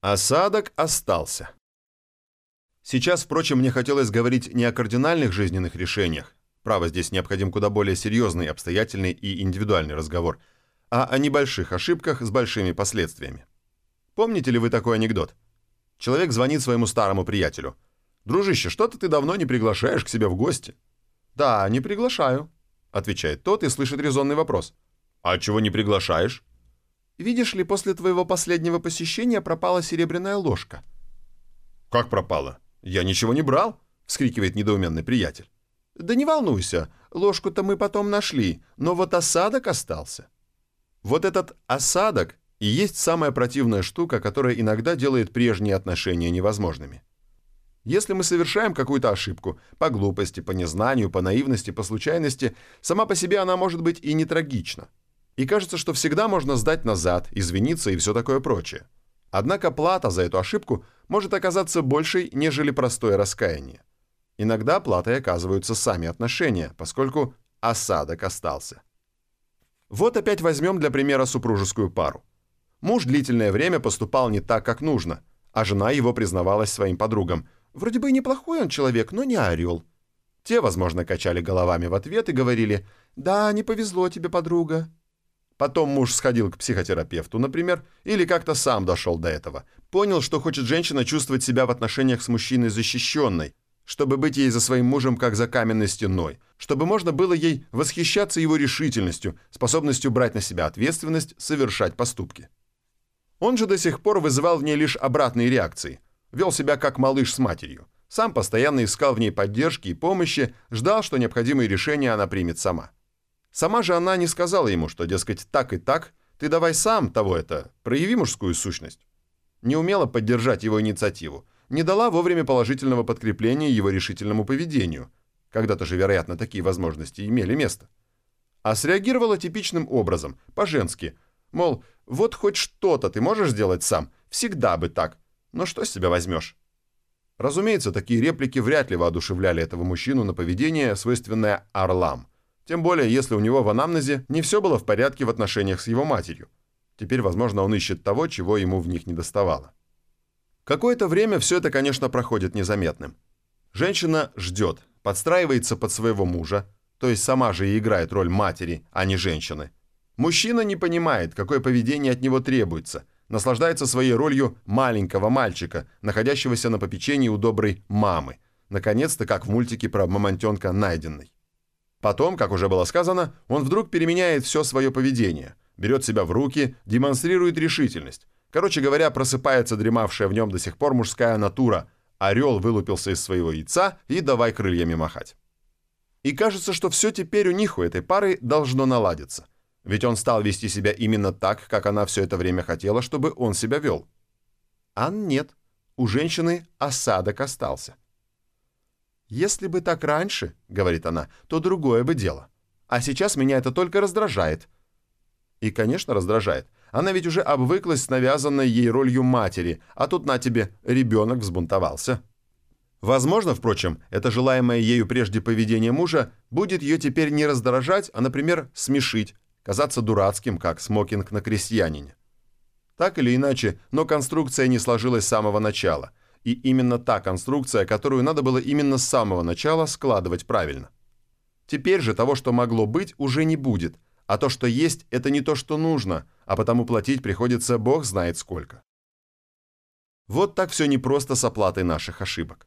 Осадок остался. Сейчас, впрочем, мне хотелось говорить не о кардинальных жизненных решениях, право, здесь необходим куда более серьезный, обстоятельный и индивидуальный разговор, а о небольших ошибках с большими последствиями. Помните ли вы такой анекдот? Человек звонит своему старому приятелю. «Дружище, что-то ты давно не приглашаешь к себе в гости». «Да, не приглашаю», — отвечает тот и слышит резонный вопрос. «А чего не приглашаешь?» «Видишь ли, после твоего последнего посещения пропала серебряная ложка». «Как пропала? Я ничего не брал», — вскрикивает недоуменный приятель. «Да не волнуйся, ложку-то мы потом нашли, но вот осадок остался». Вот этот осадок и есть самая противная штука, которая иногда делает прежние отношения невозможными. Если мы совершаем какую-то ошибку, по глупости, по незнанию, по наивности, по случайности, сама по себе она может быть и не трагична. И кажется, что всегда можно сдать назад, извиниться и все такое прочее. Однако плата за эту ошибку может оказаться большей, нежели простое раскаяние. Иногда платой оказываются сами отношения, поскольку осадок остался. Вот опять возьмем для примера супружескую пару. Муж длительное время поступал не так, как нужно, а жена его признавалась своим подругам. Вроде бы неплохой он человек, но не орел. Те, возможно, качали головами в ответ и говорили «Да, не повезло тебе, подруга». Потом муж сходил к психотерапевту, например, или как-то сам дошел до этого. Понял, что хочет женщина чувствовать себя в отношениях с мужчиной защищенной, чтобы быть ей за своим мужем как за каменной стеной, чтобы можно было ей восхищаться его решительностью, способностью брать на себя ответственность, совершать поступки. Он же до сих пор вызывал в ней лишь обратные реакции. Вел себя как малыш с матерью. Сам постоянно искал в ней поддержки и помощи, ждал, что необходимые решения она примет сама. Сама же она не сказала ему, что, дескать, так и так, ты давай сам того это, прояви мужскую сущность. Не умела поддержать его инициативу, не дала вовремя положительного подкрепления его решительному поведению. Когда-то же, вероятно, такие возможности имели место. А среагировала типичным образом, по-женски – Мол, вот хоть что-то ты можешь сделать сам, всегда бы так. Но что с себя возьмешь? Разумеется, такие реплики вряд ли воодушевляли этого мужчину на поведение, свойственное орлам. Тем более, если у него в анамнезе не все было в порядке в отношениях с его матерью. Теперь, возможно, он ищет того, чего ему в них не доставало. Какое-то время все это, конечно, проходит незаметным. Женщина ждет, подстраивается под своего мужа, то есть сама же и играет роль матери, а не женщины – Мужчина не понимает, какое поведение от него требуется, наслаждается своей ролью маленького мальчика, находящегося на попечении у доброй мамы, наконец-то, как в мультике про мамонтенка найденный. Потом, как уже было сказано, он вдруг переменяет все свое поведение, берет себя в руки, демонстрирует решительность. Короче говоря, просыпается дремавшая в нем до сих пор мужская натура. Орел вылупился из своего яйца и давай крыльями махать. И кажется, что все теперь у них, у этой пары, должно наладиться – ведь он стал вести себя именно так, как она все это время хотела, чтобы он себя вел. А нет, у женщины осадок остался. «Если бы так раньше, — говорит она, — то другое бы дело. А сейчас меня это только раздражает». И, конечно, раздражает. Она ведь уже обвыклась с навязанной ей ролью матери, а тут на тебе ребенок взбунтовался. Возможно, впрочем, это желаемое ею прежде поведение мужа будет ее теперь не раздражать, а, например, смешить, казаться дурацким, как смокинг на крестьянине. Так или иначе, но конструкция не сложилась с самого начала. И именно та конструкция, которую надо было именно с самого начала складывать правильно. Теперь же того, что могло быть, уже не будет, а то, что есть, это не то, что нужно, а потому платить приходится бог знает сколько. Вот так все непросто с оплатой наших ошибок.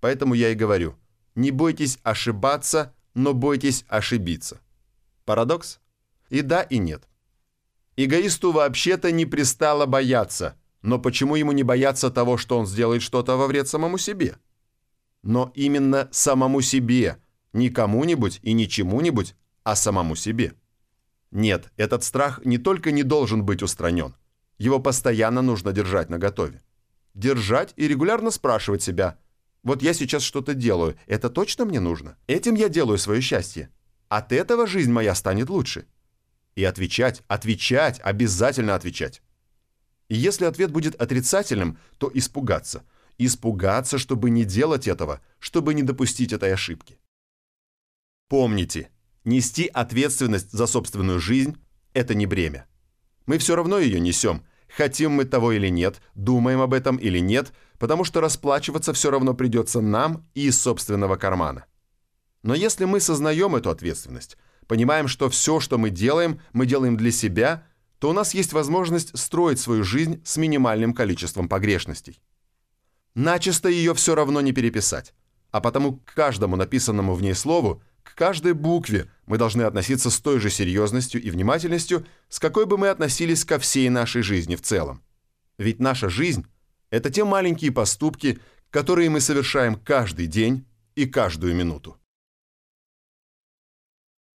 Поэтому я и говорю, не бойтесь ошибаться, но бойтесь ошибиться. Парадокс? И да, и нет. Эгоисту вообще-то не пристало бояться, но почему ему не бояться того, что он сделает что-то во вред самому себе? Но именно самому себе, не кому-нибудь и не чему-нибудь, а самому себе. Нет, этот страх не только не должен быть устранен, его постоянно нужно держать наготове. Держать и регулярно спрашивать себя, вот я сейчас что-то делаю, это точно мне нужно? Этим я делаю свое счастье. От этого жизнь моя станет лучше. И отвечать, отвечать, обязательно отвечать. И если ответ будет отрицательным, то испугаться. Испугаться, чтобы не делать этого, чтобы не допустить этой ошибки. Помните, нести ответственность за собственную жизнь – это не бремя. Мы все равно ее несем, хотим мы того или нет, думаем об этом или нет, потому что расплачиваться все равно придется нам и из собственного кармана. Но если мы сознаем эту ответственность, понимаем, что все, что мы делаем, мы делаем для себя, то у нас есть возможность строить свою жизнь с минимальным количеством погрешностей. Начисто ее все равно не переписать, а потому к каждому написанному в ней слову, к каждой букве мы должны относиться с той же серьезностью и внимательностью, с какой бы мы относились ко всей нашей жизни в целом. Ведь наша жизнь – это те маленькие поступки, которые мы совершаем каждый день и каждую минуту.